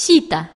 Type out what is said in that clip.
Cita.